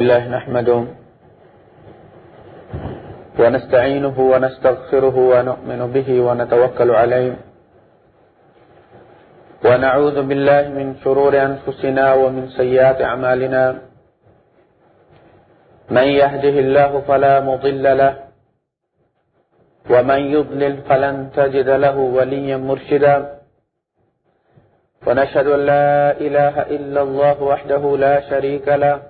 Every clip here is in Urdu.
الله نحمده ونستعينه ونستغفره ونؤمن به ونتوكل عليه ونعوذ بالله من شرور أنفسنا ومن سيئات أعمالنا من يهده الله فلا مضل له ومن يضلل فلن تجد له وليا مرشدا ونشهد أن لا إله إلا الله وحده لا شريك له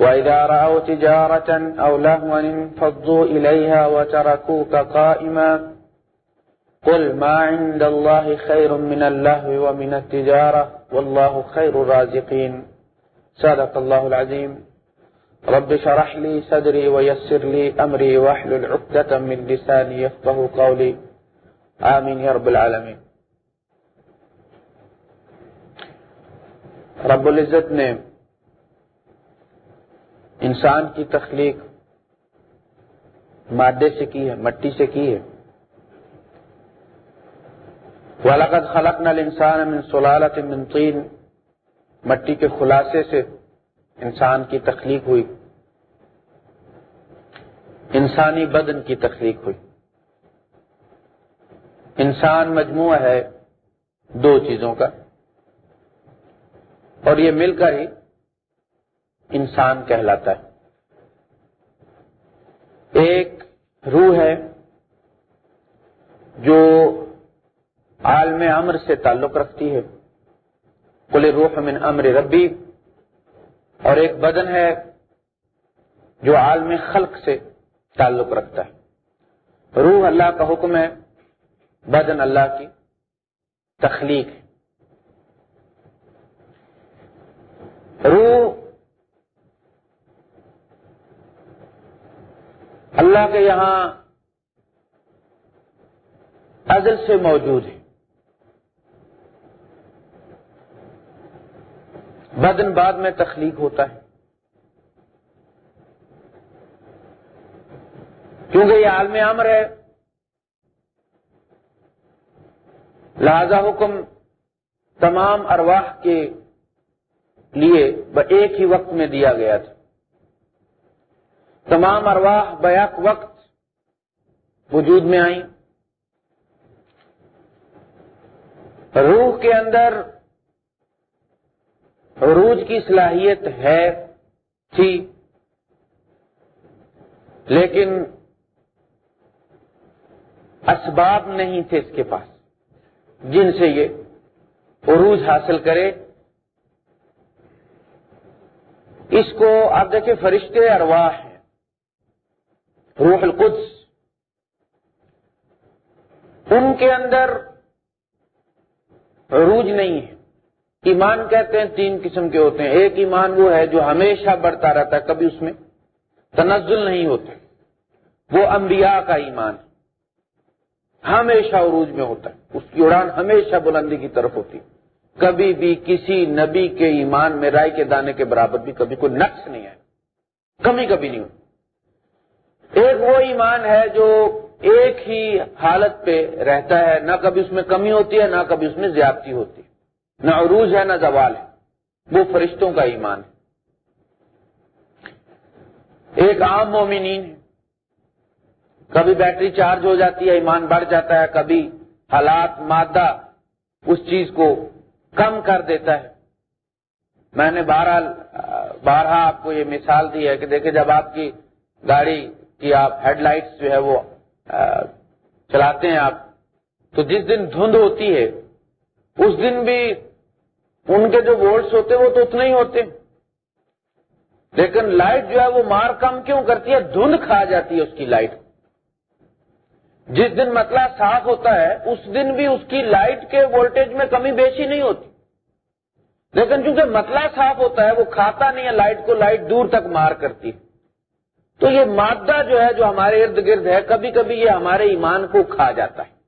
وإذا رأوا تجارة أو لهوا انفضوا إليها وتركوك قائما قل ما عند الله خير من اللهو ومن التجارة والله خير الرازقين صدق الله العظيم رب شرح لي صدري ويسر لي أمري واحلل عقدة من لساني يفقه قولي. آمين يا رب العالمين. رب العزت نے انسان کی تخلیق مادے سے کی ہے، مٹی سے کی ہے۔ وَلَقَدْ خَلَقْنَا الْإِنسَانَ مِنْ سُلَالَةٍ مِنْ طِينٍ۔ مٹی کے خلاصے سے انسان کی تخلیق ہوئی۔ انسانی بدن کی تخلیق ہوئی۔ انسان مجموعہ ہے دو چیزوں کا۔ اور یہ مل کر ہی انسان کہلاتا ہے۔ ایک روح ہے جو عالم امر سے تعلق رکھتی ہے۔ کل روح من امر ربی۔ اور ایک بدن ہے جو عالم خلق سے تعلق رکھتا ہے۔ روح اللہ کا حکم ہے، بدن اللہ کی تخلیق۔ ہے روح اللہ کے یہاں ازل سے موجود ہے بدن بعد میں تخلیق ہوتا ہے۔ کیونکہ یہ عالم امر ہے۔ لہذا حکم تمام ارواح کے لیے ایک ہی وقت میں دیا گیا تھا۔ تمام ارواح بیک وقت وجود میں آئیں۔ روح کے اندر عروج کی صلاحیت ہے، تھی، لیکن اسباب نہیں تھے اس کے پاس۔ جن سے یہ عروج حاصل کرے۔ اس کو آپ دیکھیں فرشتے ارواح ہیں روح القدس۔ ان کے اندر عروج نہیں ہے۔ ایمان کہتے ہیں، تین قسم کے ہوتے ہیں۔ ایک ایمان وہ ہے جو ہمیشہ بڑھتا رہتا ہے، کبھی اس میں تنزل نہیں ہوتا۔ وہ انبیاء کا ایمان ہے۔ ہمیشہ عروج میں ہوتا ہے۔ اس کی اڑان ہمیشہ بلندی کی طرف ہوتی ہے۔ کبھی بھی کسی نبی کے ایمان میں، رائے کے دانے کے برابر بھی کبھی کوئی نقص نہیں ہے کمی کبھی نہیں ہوتی ایک وہ ایمان ہے جو ایک ہی حالت پہ رہتا ہے، نہ کبھی اس میں کمی ہوتی ہے، نہ کبھی اس میں زیادتی ہوتی ہے۔ نہ عروج ہے، نہ زوال ہے۔ وہ فرشتوں کا ایمان ہے۔ ایک عام مومنین ہے۔ کبھی بیٹری چارج ہو جاتی ہے، ایمان بڑھ جاتا ہے۔ کبھی حالات، مادہ اس چیز کو کم کر دیتا ہے۔ میں نے بارہ بارہ آپ کو یہ مثال دی ہے کہ دیکھیں، جب آپ کی گاڑی کی آپ ہیڈ لائٹس جو ہے وہ چلاتے ہیں آپ۔ تو جس دن دھند ہوتی ہے، اس دن بھی ان کے جو وولٹس ہوتے ہیں وہ تو اتنے ہی ہوتے ہیں۔ لیکن لائٹ جو ہے وہ مار کم کیوں کرتی ہے؟ دھند کھا جاتی ہے اس کی لائٹ جس دن مطلع صاف ہوتا ہے، اس دن بھی اس کی لائٹ کے وولٹیج میں کمی بیشی نہیں ہوتی۔ لیکن چونکہ مطلع صاف ہوتا ہے، وہ کھاتا نہیں ہے لائٹ کو لائٹ دور تک مار کرتی ہے۔ تو یہ مادہ جو ہے جو ہمارے ارد گرد ہے، کبھی کبھی یہ ہمارے ایمان کو کھا جاتا ہے۔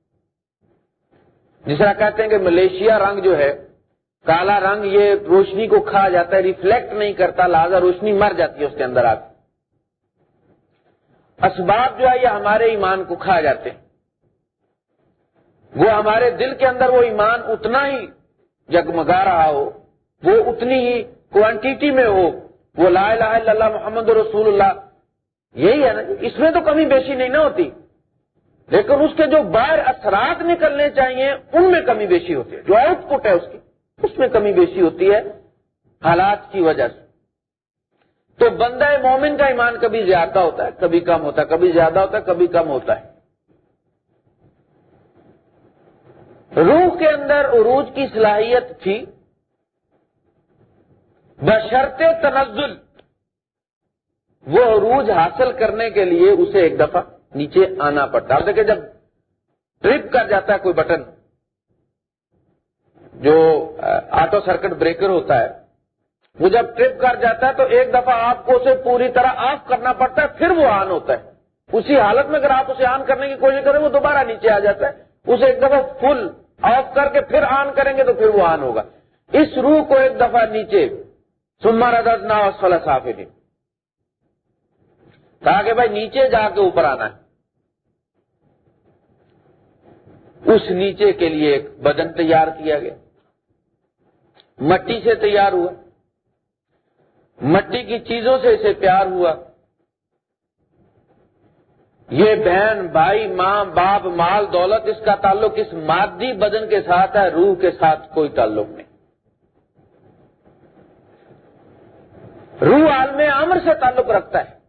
جس طرح کہتے ہیں کہ ملیشیا رنگ جو ہے، کالا رنگ یہ روشنی کو کھا جاتا ہے، ریفلیکٹ نہیں کرتا، لہذا روشنی مر جاتی ہے اس کے اندر آ کے۔ اسباب جو ہے یہ ہمارے ایمان کو کھا جاتے ہیں۔ وہ ہمارے دل کے اندر وہ ایمان اتنا ہی جگمگا رہا ہو، وہ اتنی ہی کوانٹیٹی میں ہو، وہ لا الہ الا اللہ محمد رسول اللہ یہی ہے نا اس میں تو کمی بیشی نہیں نہ ہوتی۔ لیکن اس کے جو باہر اثرات نکلنے چاہیے، ان میں کمی بیشی ہوتی ہے۔ جو آؤٹ پٹ ہے اس کی، اس میں کمی بیشی ہوتی ہے حالات کی وجہ سے۔ تو بندہ مومن کا ایمان کبھی زیادہ ہوتا ہے، کبھی کم ہوتا ہے، کبھی زیادہ ہوتا ہے، کبھی کم ہوتا ہے۔ روح کے اندر عروج کی صلاحیت تھی۔ بشرط تنزل۔ وہ عروج حاصل کرنے کے لیے اسے ایک دفعہ نیچے آنا پڑتا ہے۔ دیکھیں جب ٹرپ کر جاتا ہے کوئی بٹن، جو آٹو سرکٹ بریکر ہوتا ہے، وہ جب ٹرپ کر جاتا ہے تو ایک دفعہ آپ کو اسے پوری طرح آف کرنا پڑتا ہے، پھر وہ آن ہوتا ہے۔ اسی حالت میں اگر آپ اسے آن کرنے کی کوشش کریں، وہ دوبارہ نیچے آ جاتا ہے۔ اسے ایک دفعہ فل آف کر کے پھر آن کریں گے تو پھر وہ آن ہوگا۔ اس روح کو ایک دفعہ نیچے سما رد نا صاف کہا کہ بھائی نیچے جا کے اوپر آنا ہے۔ اس نیچے کے لیے ایک بدن تیار کیا گیا۔ مٹی سے تیار ہوا۔ مٹی کی چیزوں سے اسے پیار ہوا۔ یہ بہن، بھائی، ماں، باپ، مال، دولت، اس کا تعلق اس مادی بدن کے ساتھ ہے، روح کے ساتھ کوئی تعلق نہیں۔ روح عالم امر سے تعلق رکھتا ہے۔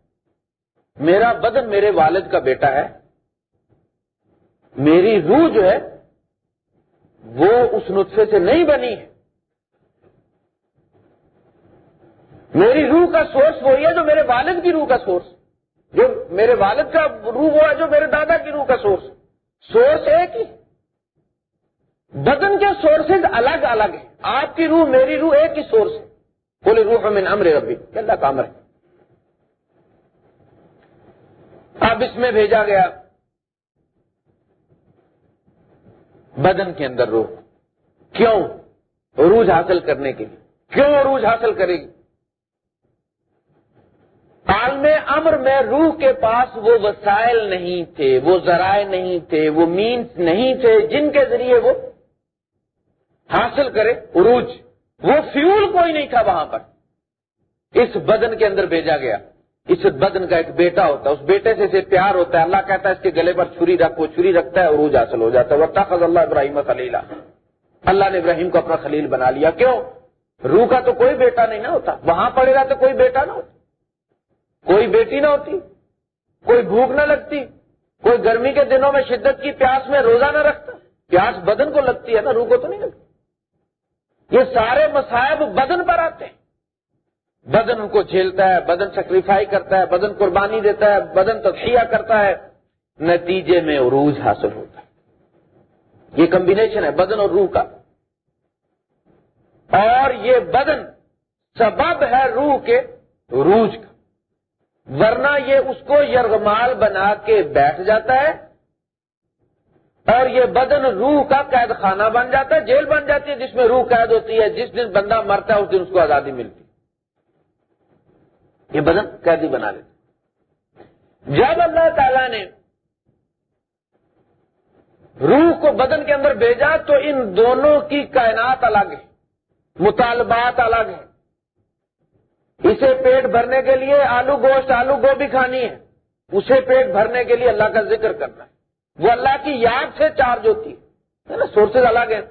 میرا بدن میرے والد کا بیٹا ہے، میری روح جو ہے، وہ اس نطفے سے نہیں بنی ہے۔ میری روح کا سورس وہی ہے جو میرے والد کی روح کا سورس جو میرے والد کا روح وہ ہے جو میرے دادا کی روح کا سورس سورس ایک ہی۔ بدن کے سورسز الگ الگ ہیں۔ آپ کی روح، میری روح ایک ہی سورس ہے۔ بولے روح ہمیں امر ربی اللہ کا امر ہے۔ اب اس میں بھیجا گیا۔ بدن کے اندر روح۔ کیوں؟ عروج حاصل کرنے کے لیے۔ کیوں عروج حاصل کرے گی؟ عالم امر میں روح کے پاس وہ وسائل نہیں تھے، وہ ذرائع نہیں تھے، وہ مینس نہیں تھے جن کے ذریعے وہ حاصل کرے۔ عروج۔ وہ فیول کوئی نہیں تھا وہاں پر۔ اس بدن کے اندر بھیجا گیا۔ اس بدن کا ایک بیٹا ہوتا ہے، اس بیٹے سے اسے پیار ہوتا ہے، اللہ کہتا ہے اس کے گلے پر چھری رکھ وہ چھری رکھتا ہے عروج حاصل ہو جاتا ہے۔ وہ اللہ ابراہیم خلیلہ اللہ نے ابراہیم کو اپنا خلیل بنا لیا۔ کیوں؟ روح کا تو کوئی بیٹا نہیں نہ ہوتا۔ وہاں پڑے گا تو کوئی بیٹا نہ ہوتا۔ کوئی بیٹی نہ ہوتی، کوئی بھوک نہ لگتی، کوئی گرمی کے دنوں میں شدت کی پیاس میں روزہ نہ رکھتا۔ پیاس بدن کو لگتی ہے نا، روح کو تو نہیں لگتی۔ یہ سارے مسائب بدن پر آتے ہیں۔ بدن ان کو جھیلتا ہے، بدن سیکریفائی کرتا ہے، بدن قربانی دیتا ہے، بدن تخیہ کرتا ہے۔ نتیجے میں عروج حاصل ہوتا ہے۔ یہ کمبینیشن ہے، بدن اور روح کا۔ اور یہ بدن سبب ہے روح کے عروج کا۔ ورنہ یہ اس کو یرغمال بنا کے بیٹھ جاتا ہے اور یہ بدن روح کا قید خانہ بن جاتا ہے، جیل بن جاتی ہے، جس میں روح قید ہوتی ہے، جس دن بندہ مرتا ہے، اس دن اس کو آزادی ملتی یہ بدن قیدی بنا لیتے جب اللہ تعالی نے روح کو بدن کے اندر بھیجا تو ان دونوں کی کائنات الگ ہے، مطالبات الگ ہیں۔ اسے پیٹ بھرنے کے لیے آلو گوشت، آلو گوبھی کھانی ہے۔ اسے پیٹ بھرنے کے لیے اللہ کا ذکر کرنا ہے۔ وہ اللہ کی یاد سے چارج ہوتی ہے۔ نا؟ سورسز الگ ہیں۔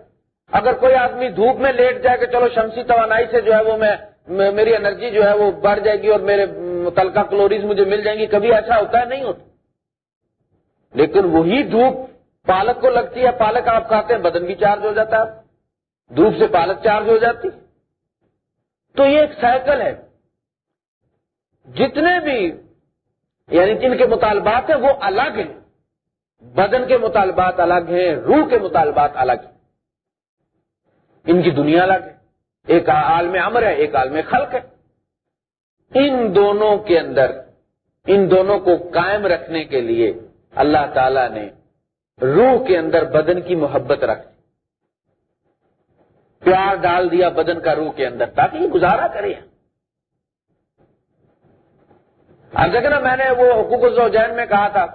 اگر کوئی آدمی دھوپ میں لیٹ جائے کہ چلو شمسی توانائی سے جو ہے وہ میں میری انرجی جو ہے وہ بڑھ جائے گی اور میرے متعلقہ کلوریز مجھے مل جائیں گی، کبھی ایسا ہوتا ہے، نہیں ہوتا۔ لیکن وہی دھوپ پالک کو لگتی ہے، پالک آپ کھاتے ہیں، بدن بھی چارج ہو جاتا ہے۔ دھوپ سے پالک چارج ہو جاتی۔ تو یہ ایک سائیکل ہے۔ جتنے بھی یعنی جن کے مطالبات ہیں، وہ الگ ہیں۔ بدن کے مطالبات الگ ہیں، روح کے مطالبات الگ ہیں۔ ان کی دنیا الگ ہے۔ ایک عالم امر ہے، ایک عالم خلق ہے۔ ان دونوں کے اندر، ان دونوں کو قائم رکھنے کے لیے اللہ تعالی نے روح کے اندر بدن کی محبت رکھ پیار ڈال دیا بدن کا روح کے اندر، تاکہ یہ گزارا کرے۔ اب دیکھنا میں نے وہ حقوق الزوجین میں کہا تھا۔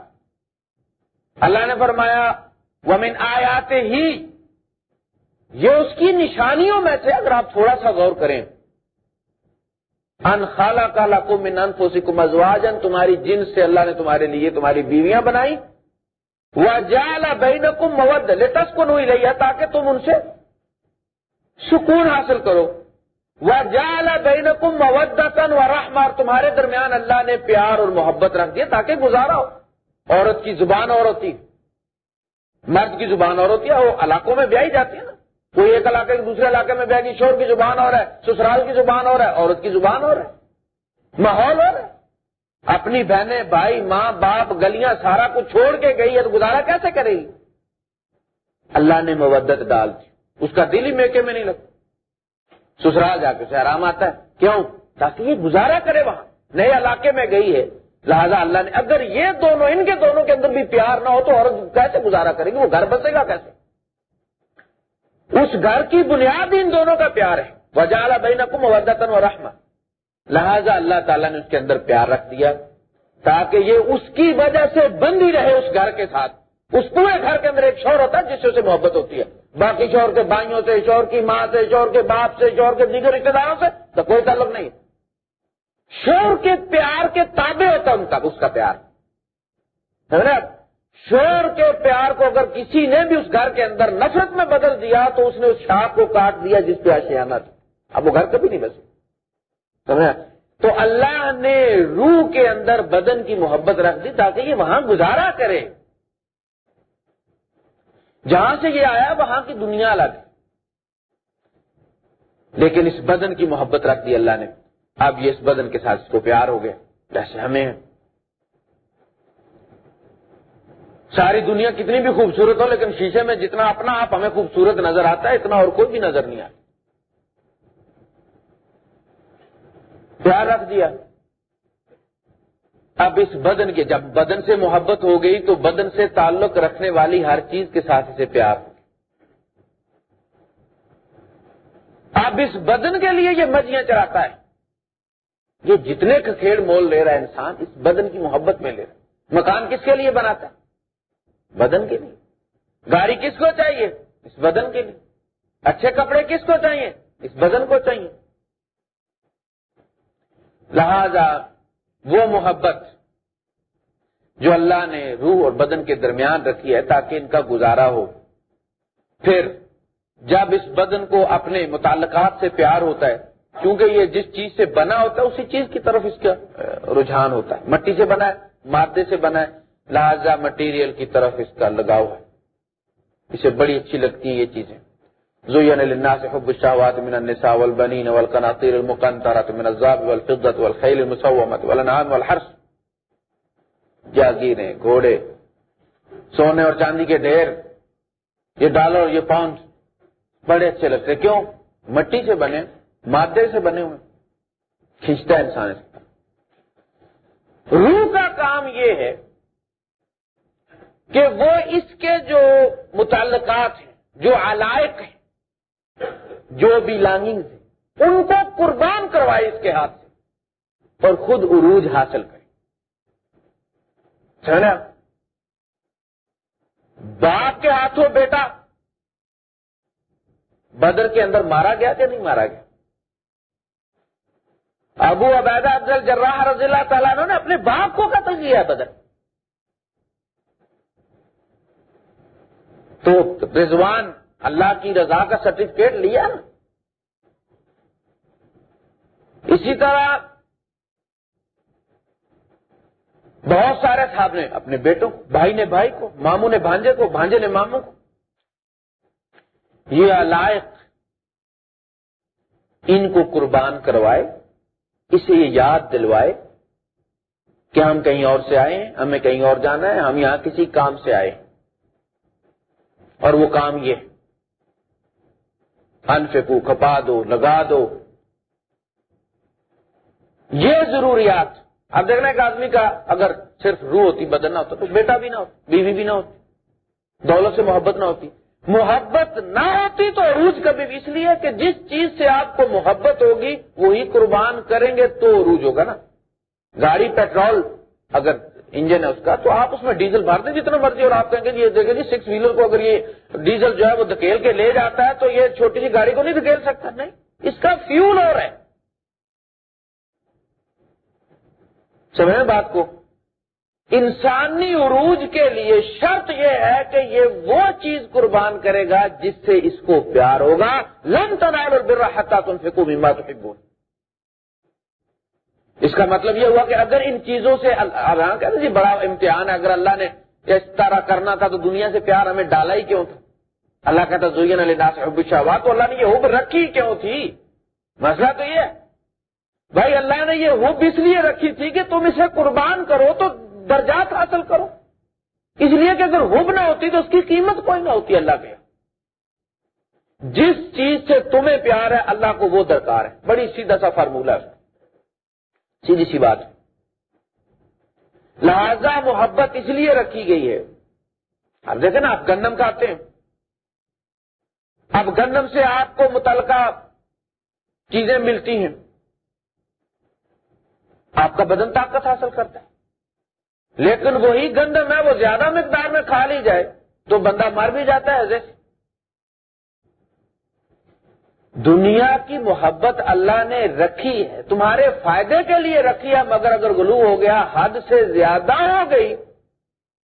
اللہ نے فرمایا، ومن آیاتے ہی یہ اس کی نشانیوں میں سے اگر آپ تھوڑا سا غور کریں۔ ان خالہ کالا کو من انفوسی کو مزواجن تمہاری جن سے اللہ نے تمہارے لیے تمہاری بیویاں بنائی۔ وہ جالا بین کم موت لیٹس کو نہیں لیا تاکہ تم ان سے سکون حاصل کرو۔ وہ جالا بین کم موتن و رحمار تمہارے درمیان اللہ نے پیار اور محبت رکھ دیا تاکہ گزارا ہو۔ عورت کی زبان اور ہوتی مرد کی زبان اور ہوتی ہے وہ علاقوں میں بیائی جاتی ہے نا۔ کوئی ایک علاقے کے دوسرے علاقے میں بیائی شور کی زبان اور ہے، سسرال کی زبان اور ہے، عورت کی زبان اور ہے، ماحول اور ہے۔ اپنی بہنیں، بھائی، ماں، باپ، گلیاں، سارا کچھ چھوڑ کے گئی ہے تو گزارا کیسے کرے گی؟ اللہ نے مودت ڈال دی۔ اس کا دل ہی میکے میں نہیں لگتا۔ سسرال جا کے اسے آرام آتا ہے۔ کیوں؟ تاکہ یہ گزارا کرے وہاں۔ نئے علاقے میں گئی ہے۔ لہذا اللہ نے، اگر یہ دونوں، ان کے دونوں کے اندر بھی پیار نہ ہو تو عورت کیسے گزارا کرے گی؟ وہ گھر بسے گا کیسے؟ اس گھر کی بنیاد ان دونوں کا پیار ہے۔ وجال بین نقم ودن و رحمت لہذا اللہ تعالیٰ نے اس کے اندر پیار رکھ دیا تاکہ یہ اس کی وجہ سے بندی رہے اس گھر کے ساتھ۔ اس پورے گھر کے اندر ایک شور ہوتا ہے جس سے اسے محبت ہوتی ہے۔ باقی شور کے بھائیوں سے، شور کی ماں سے، شور کے باپ سے، شور کے دیگر رشتے داروں سے تو کوئی تعلق نہیں شور کے پیار کے تابع ہوتا ان کا، اس کا پیار۔ شور کے پیار کو اگر کسی نے بھی اس گھر کے اندر نفرت میں بدل دیا تو اس نے اس شاپ کو کاٹ دیا جس پہ آشیانہ تھا۔ اب وہ گھر کبھی نہیں بسے تو اللہ نے روح کے اندر بدن کی محبت رکھ دی تاکہ یہ وہاں گزارا کرے۔ جہاں سے یہ آیا وہاں کی دنیا الگ لیکن اس بدن کی محبت رکھ دی اللہ نے۔ اب یہ اس بدن کے ساتھ اس کو پیار ہو گیا۔ جیسے ہمیں ساری دنیا کتنی بھی خوبصورت ہو، لیکن شیشے میں جتنا اپنا آپ، ہمیں خوبصورت نظر آتا ہے، اتنا اور کوئی بھی نظر نہیں آتا۔ پیار رکھ دیا۔ اب اس بدن کے، جب بدن سے محبت ہو گئی، تو بدن سے تعلق رکھنے والی ہر چیز کے ساتھ اسے پیار۔ اب اس بدن کے لیے یہ مجیاں چراتا ہے۔ یہ جتنے کھیڑ مول لے رہا ہے انسان، اس بدن کی محبت میں لے رہا ہے۔ مکان کس کے لیے بناتا ہے؟ بدن کے لیے۔ گاڑی کس کو چاہیے؟ اس بدن کے لیے۔ اچھے کپڑے کس کو چاہیے؟ اس بدن کو چاہیے۔ لہذا وہ محبت جو اللہ نے روح اور بدن کے درمیان رکھی ہے تاکہ ان کا گزارا ہو، پھر جب اس بدن کو اپنے متعلقات سے پیار ہوتا ہے کیونکہ یہ جس چیز سے بنا ہوتا ہے، اسی چیز کی طرف اس کا رجحان ہوتا ہے۔ مٹی سے بنا ہے، مادے سے بنا ہے لہذا مٹیریل کی طرف اس کا لگاؤ ہے۔ اسے بڑی اچھی لگتی ہیں یہ چیزیں۔ زين للناس حب الشهوات من النساء والبنين والقناطير المقنطرة من الذهب والفضة والخيل المسومة والانعام والحرث۔ جاگیریں، گھوڑے، سونے اور چاندی کے ڈھیر، یہ ڈالر یہ پاؤنڈ بڑے اچھے لگتے کیوں؟ مٹی سے بنے، مادے سے بنے ہوئے۔ کھینچتا ہے انسان روح کا کام یہ ہے کہ وہ اس کے جو متعلقات ہیں، جو علائق ہیں، جو بھی لانگنگ ان کو قربان کروائے اس کے ہاتھ سے اور خود عروج حاصل کرے۔ نا؟ باپ کے ہاتھوں بیٹا بدر کے اندر مارا گیا کہ نہیں مارا گیا؟ ابو عبیدہ افضل جراح رضی اللہ تعالیٰ نے اپنے باپ کو قتل کیا ہے بدر۔ تو رضوان اللہ کی رضا کا سرٹیفکیٹ لیا نا۔ اسی طرح بہت سارے صاحب نے اپنے بیٹوں کو بھائی نے بھائی کو، ماموں نے بھانجے کو، بھانجے نے ماموں کو۔ یہ علائق ان کو قربان کروائے، اسے یہ یاد دلوائے کہ ہم کہیں اور سے آئے ہیں، ہمیں کہیں اور جانا ہے، ہم یہاں کسی کام سے آئے اور وہ کام یہ انفکو کھپا دو، لگا دو۔ یہ ضروریات۔ اب دیکھنا ایک آدمی کا اگر صرف روح ہوتی، بدن نہ ہوتا، تو بیٹا بھی نہ ہوتا، بیوی بھی نہ ہوتی، دولت سے محبت نہ ہوتی۔ محبت نہ ہوتی تو عروج کبھی بھی اس لیے کہ جس چیز سے آپ کو محبت ہوگی، وہی قربان کریں گے تو عروج ہوگا نا۔ گاڑی، پیٹرول، اگر انجن ہے اس کا تو آپ اس میں ڈیزل بھر دیں جتنا مرضی اور آپ کہیں گے یہ دیکھیں جی سکس ویلر کو اگر یہ ڈیزل جو ہے وہ دھکیل کے لے جاتا ہے تو یہ چھوٹی سی گاڑی کو نہیں دھکیل سکتا۔ نہیں۔ اس کا فیول اور ہے۔ سمجھ بات کو۔ انسانی عروج کے لیے شرط یہ ہے کہ یہ وہ چیز قربان کرے گا جس سے اس کو پیار ہوگا۔ لم تنال اور برا تم سے کو بیما تو اس کا مطلب یہ ہوا کہ اگر ان چیزوں سے ہاں کہتے جی بڑا امتحان ہے، اگر اللہ نے اس طرح کرنا تھا تو دنیا سے پیار ہمیں ڈالا ہی کیوں تھا؟ اللہ کہتا زوین علی ناس حب شہوا تو اللہ نے یہ حب رکھی کیوں تھی؟ مسئلہ تو یہ بھائی، اللہ نے یہ حب اس لیے رکھی تھی کہ تم اسے قربان کرو تو درجات حاصل کرو۔ اس لیے کہ اگر حب نہ ہوتی تو اس کی قیمت کوئی نہ ہوتی اللہ کے۔ جس چیز سے تمہیں پیار ہے، اللہ کو وہ درکار ہے۔ بڑی سیدھا سا فارمولہ ہے۔ سیدھی سی بات۔ لہذا محبت اس لیے رکھی گئی ہے۔ اب دیکھیں نا، آپ گندم کھاتے ہیں۔ اب گندم سے آپ کو متعلقہ چیزیں ملتی ہیں۔ آپ کا بدن طاقت حاصل کرتا ہے۔ لیکن وہی گندم ہے، وہ زیادہ مقدار میں کھا لی جائے تو بندہ مر بھی جاتا ہے جیسے دنیا کی محبت اللہ نے رکھی ہے، تمہارے فائدے کے لیے رکھی ہے، مگر اگر گلو ہو گیا، حد سے زیادہ ہو گئی،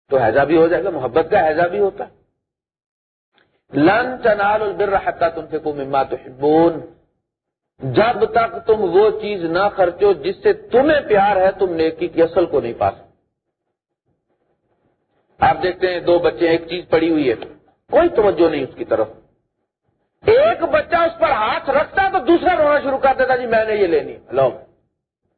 تو حیضہ بھی ہو جائے گا، محبت کا حیضہ بھی ہوتا۔ لن چنال البر حتہ تم سے کو مما تو جب تک تم وہ چیز نہ خرچو جس سے تمہیں پیار ہے، تم نیکی کی اصل کو نہیں پا سکتے۔ آپ دیکھتے ہیں، دو بچے، ایک چیز پڑی ہوئی ہے۔ کوئی توجہ نہیں اس کی طرف۔ ایک بچہ اس پر ہاتھ رکھتا تو دوسرا رونا شروع کر دیتا جی میں نے یہ لینی لو۔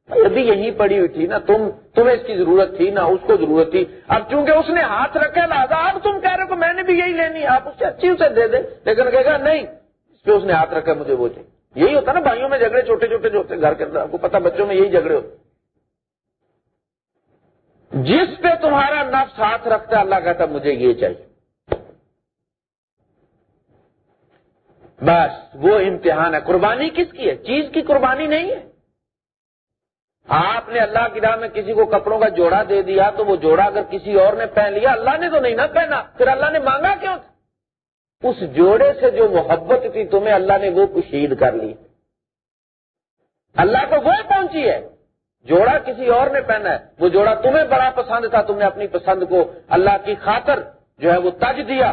ابھی یہی پڑی ہوئی تھی نا، تم، تمہیں اس کی ضرورت تھی نا، اس کو ضرورت تھی۔ اب چونکہ اس نے ہاتھ رکھا لہٰذا اب تم کہہ رہے ہو کہ میں نے بھی یہی لینی آپ اس سے اچھی اسے دے دیں۔ لیکن کہے گا، نہیں، اس پہ اس نے ہاتھ رکھا مجھے وہ چاہیے۔ یہی ہوتا نا، بھائیوں میں جھگڑے چھوٹے چھوٹے جو ہوتے گھر کے اندر آپ کو پتا، بچوں میں یہی جھگڑے ہوتے جس پہ تمہارا نفس ہاتھ رکھتا اللہ کہتا مجھے یہ چاہیے۔ بس وہ امتحان ہے۔ قربانی کس کی ہے؟ چیز کی قربانی نہیں ہے۔ آپ نے اللہ کی راہ میں کسی کو کپڑوں کا جوڑا دے دیا تو وہ جوڑا اگر کسی اور نے پہن لیا، اللہ نے تو نہیں نہ پہنا۔ پھر اللہ نے مانگا کیوں؟ تھا اس جوڑے سے جو محبت تھی تمہیں اللہ نے وہ کشید کر لی۔ اللہ کو وہ پہنچی ہے۔ جوڑا کسی اور نے پہنا ہے۔ وہ جوڑا تمہیں بڑا پسند تھا، تم نے اپنی پسند کو اللہ کی خاطر جو ہے وہ تج دیا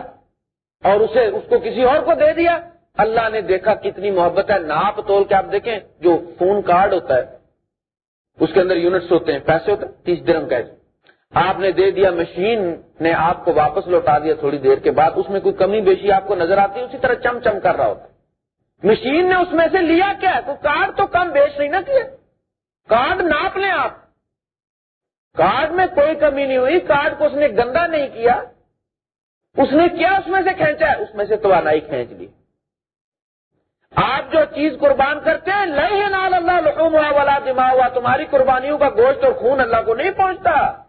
اور اسے اس کو کسی اور کو دے دیا۔ اللہ نے دیکھا کتنی محبت ہے۔ ناپ تول کے آپ دیکھیں جو فون کارڈ ہوتا ہے، اس کے اندر یونٹس ہوتے ہیں، پیسے ہوتے ہیں، تیس درم کا آپ نے دے دیا مشین، نے آپ کو واپس لوٹا دیا تھوڑی دیر کے بعد۔ اس میں کوئی کمی بیشی آپ کو نظر آتی ہے اسی طرح چم چم کر رہا ہوتا ہے۔ مشین نے اس میں سے لیا کیا ہے؟ تو کارڈ تو کم بیچ نہیں نہ کیا۔ کارڈ ناپ لیں آپ۔ کارڈ میں کوئی کمی نہیں ہوئی، کارڈ کو اس نے گندا نہیں کیا۔ اس نے کیا اس میں سے کھینچا ہے؟ اس میں سے توانائی کھینچ لی آپ جو چیز قربان کرتے ہیں لیے نال اللہ لحوم ہوا والا دماغ ہوا تمہاری قربانیوں کا گوشت اور خون اللہ کو نہیں پہنچتا۔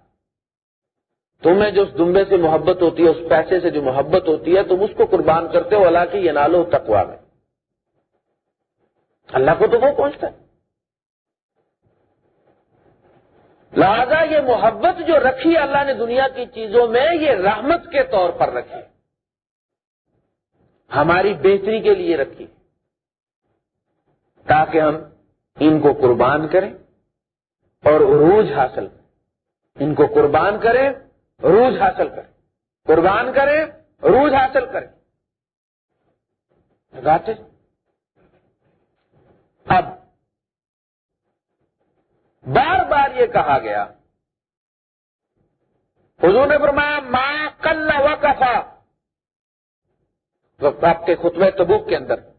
تمہیں جو اس دمبے سے محبت ہوتی ہے، اس پیسے سے جو محبت ہوتی ہے، تم اس کو قربان کرتے ہو اللہ کی یہ نالو تقوا میں۔ اللہ کو تو وہ پہنچتا ہے۔ لہذا یہ محبت جو رکھی اللہ نے دنیا کی چیزوں میں، یہ رحمت کے طور پر رکھی۔ ہماری بہتری کے لیے رکھی۔ تاکہ ہم ان کو قربان کریں اور عروج حاصل کریں۔ ان کو قربان کریں عروج حاصل کریں۔ قربان کریں عروج حاصل کریں۔ لگاتے اب، بار بار یہ کہا گیا۔ حضور نے فرمایا، ما کل و آپ کے خطبہ تبوک کے اندر۔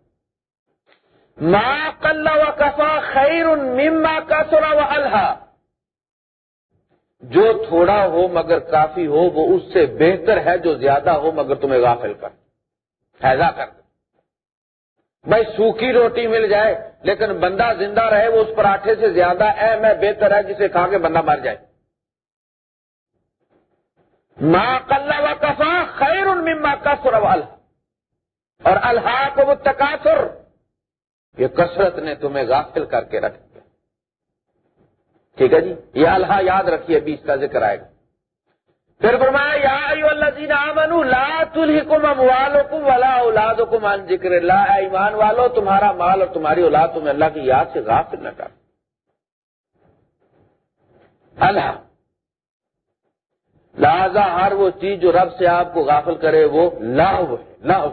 ما کل و کفا خیر مما کا سورا و الحا جو تھوڑا ہو مگر کافی ہو، وہ اس سے بہتر ہے جو زیادہ ہو مگر تمہیں غافل کر۔ فیضا کر۔ بھائی، سوکھی روٹی مل جائے، لیکن بندہ زندہ رہے، وہ اس پراٹھے سے زیادہ اہم ہے بہتر ہے، جسے کھا کے بندہ مر جائے۔ ماں کل و کفا خیر ان مما کا سروال اور اللہ کو وہ تقاصر یہ کثرت نے تمہیں غافل کر کے رکھ دیا۔ ٹھیک ہے جی؟ یہ اللہ یاد رکھیے بیس کا ذکر آئے گا۔ پھر فرمایا، یا ایو اللہ آمنو لا تلحکم اموالکم ولا اولادکم عن ذکر اللہ۔ ایمان والو، تمہارا مال اور تمہاری اولاد تمہیں اللہ کی یاد سے غافل نہ کر۔ اللہ لہذا ہر وہ چیز جو رب سے آپ کو غافل کرے، وہ لاؤ ہے۔ لاؤ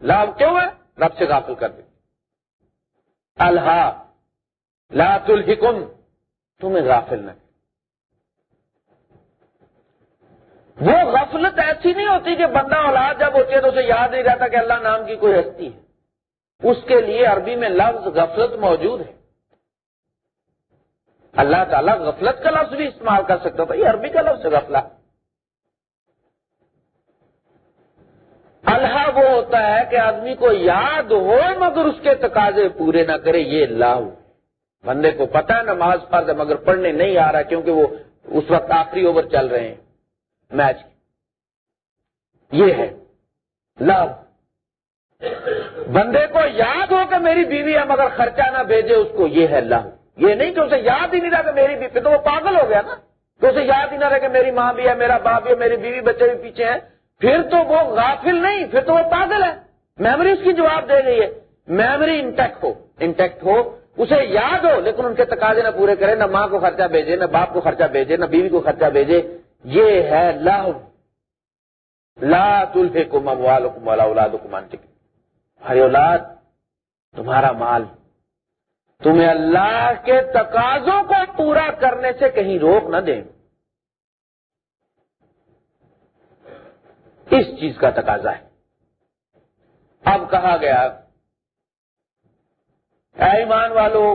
لاؤ کیوں ہے؟ رب سے غافل کر دے۔ اللہ لا تلحکم تمہیں غافل نہ وہ غفلت ایسی نہیں ہوتی کہ بندہ اولاد جب ہوتی ہے تو اسے یاد نہیں رہتا کہ اللہ نام کی کوئی ہستی ہے۔ اس کے لیے عربی میں لفظ غفلت موجود ہے۔ اللہ تعالیٰ غفلت کا لفظ بھی استعمال کر سکتا تھا، یہ عربی کا لفظ غفلہ۔ اللہ وہ ہوتا ہے کہ آدمی کو یاد ہو مگر اس کے تقاضے پورے نہ کرے، یہ لاؤ بندے کو پتا ہے نماز فرض ہے مگر پڑھنے نہیں آ رہا کیونکہ وہ اس وقت آخری اوور چل رہے ہیں۔ میچ یہ ہے۔ لو بندے کو یاد ہو کہ میری بیوی ہے مگر خرچہ نہ بھیجے، اس کو یہ ہے لو یہ نہیں کہ اسے یاد ہی نہیں رہا کہ میری بیوی تو وہ پاگل ہو گیا نا۔ تو اسے یاد ہی نہ رہا کہ میری ماں بھی ہے، میرا باپ بھی ہے، میری بیوی بچے بھی پیچھے ہیں۔ پھر تو وہ غافل نہیں، پھر تو وہ پاگل ہے۔ میموری اس کی جواب دے گئی ہے۔ میموری انٹیکٹ ہو۔ انٹیکٹ ہو۔ اسے یاد ہو، لیکن ان کے تقاضے نہ پورے کرے، نہ ماں کو خرچہ بھیجے، نہ باپ کو خرچہ بھیجے، نہ بیوی کو خرچہ بھیجے۔ یہ ہے لا لا تلفے کو اولاد کو ہر اولاد، تمہارا مال۔ تمہیں اللہ کے تقاضوں کو پورا کرنے سے کہیں روک نہ دیں۔ اس چیز کا تقاضا ہے۔ اب کہا گیا اے ایمان والو،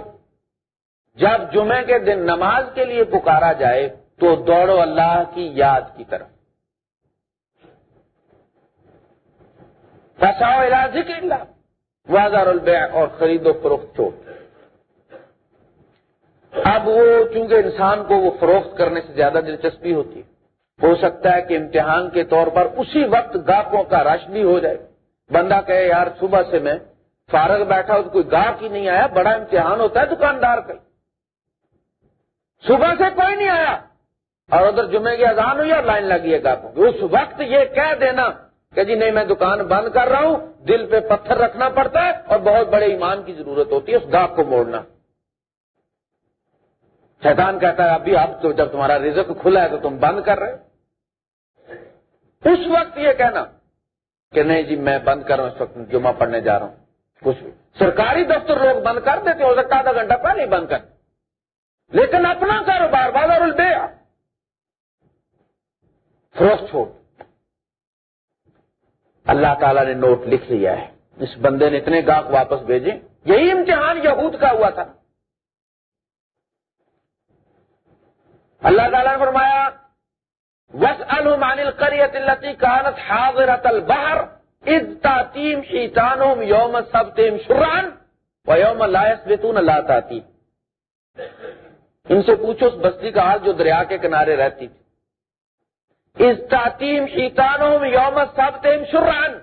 جب جمعے کے دن نماز کے لیے پکارا جائے تو دوڑو اللہ کی یاد کی طرف۔ فساؤ علاج کے اللہ بازار البیع اور خرید و فروخت چھوڑ۔ اب وہ، چونکہ انسان کو وہ فروخت کرنے سے زیادہ دلچسپی ہوتی ہے۔ ہو سکتا ہے کہ امتحان کے طور پر اسی وقت گاہکوں کا رش بھی ہو جائے۔ بندہ کہے، یار، صبح سے میں فارغ بیٹھا ہوں تو کوئی گاہک ہی نہیں آیا، بڑا امتحان ہوتا ہے دکاندار کا۔ صبح سے کوئی نہیں آیا۔ اور ادھر جمعے کی اذان ہوئی اور لائن لگی ہے گاہکوں کی۔ اس وقت یہ کہہ دینا کہ جی نہیں، میں دکان بند کر رہا ہوں، دل پہ پتھر رکھنا پڑتا ہے اور بہت بڑے ایمان کی ضرورت ہوتی ہے اس گاہک کو موڑنا۔ شیطان کہتا ہے، ابھی اب تو جب تمہارا رزق کھلا ہے تو تم بند کر رہے اس وقت یہ کہنا کہ نہیں جی میں بند کر رہا ہوں، اس وقت جمعہ پڑھنے جا رہا ہوں۔ کچھ سرکاری دفتر لوگ بند کر دیتے ہو سکتا آدھا گھنٹہ پہلے ہی بند کر۔ لیکن اپنا کاروبار، بازار البے فروخت چھوڑ۔ اللہ تعالیٰ نے نوٹ لکھ لیا ہے۔ اس بندے نے اتنے گاہک واپس بھیجے، یہی امتحان یہود کا ہوا تھا۔ اللہ تعالیٰ نے فرمایا وس المان القریت التی کانت حاضرت البہر از تعتیم شیتانوم یوم سب تیم شران و یوم لائس بتون اللہ تعطیم ان سے پوچھو اس بستی کا حال جو دریا کے کنارے رہتی تھی۔ تعتیم شیتانوں میں یوم سب تیم شران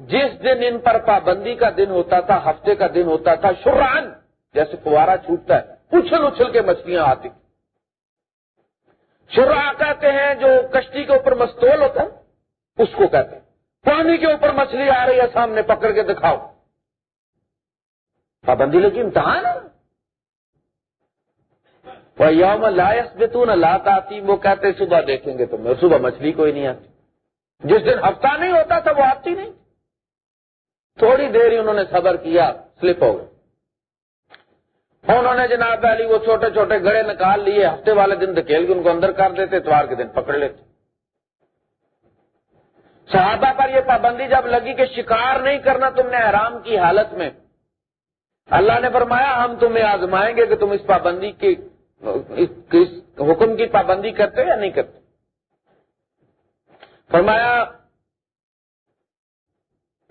جس دن ان پر پابندی کا دن ہوتا تھا، ہفتے کا دن ہوتا تھا شران جیسے فوارا چھوٹتا ہے، اچھل اچھل کے مچھلیاں آتی شرا کہتے ہیں، جو کشتی کے اوپر مستول ہوتا ہے، اس کو کہتے ہیں۔ پانی کے اوپر مچھلی آ رہی ہے سامنے، پکڑ کے دکھاؤ۔ پابندی لگی، امتحان ہے۔ یوم لائس بتون لاتا آتی وہ کہتے صبح دیکھیں گے تو صبح مچھلی کوئی نہیں آتی۔ جس دن ہفتہ نہیں ہوتا تھا، وہ آتی نہیں۔ تھوڑی دیر ہی انہوں نے صبر کیا، سلپ ہو گئے۔ انہوں نے جناب پہلی وہ چھوٹے چھوٹے گڑے نکال لیے، ہفتے والے دن دھکیل کے ان کو اندر کر دیتے، اتوار کے دن پکڑ لیتے۔ صحابہ پر یہ پابندی جب لگی کہ شکار نہیں کرنا تم نے احرام کی حالت میں۔ اللہ نے فرمایا، ہم تمہیں آزمائیں گے کہ تم اس پابندی کی، اس حکم کی پابندی کرتے یا نہیں کرتے۔ فرمایا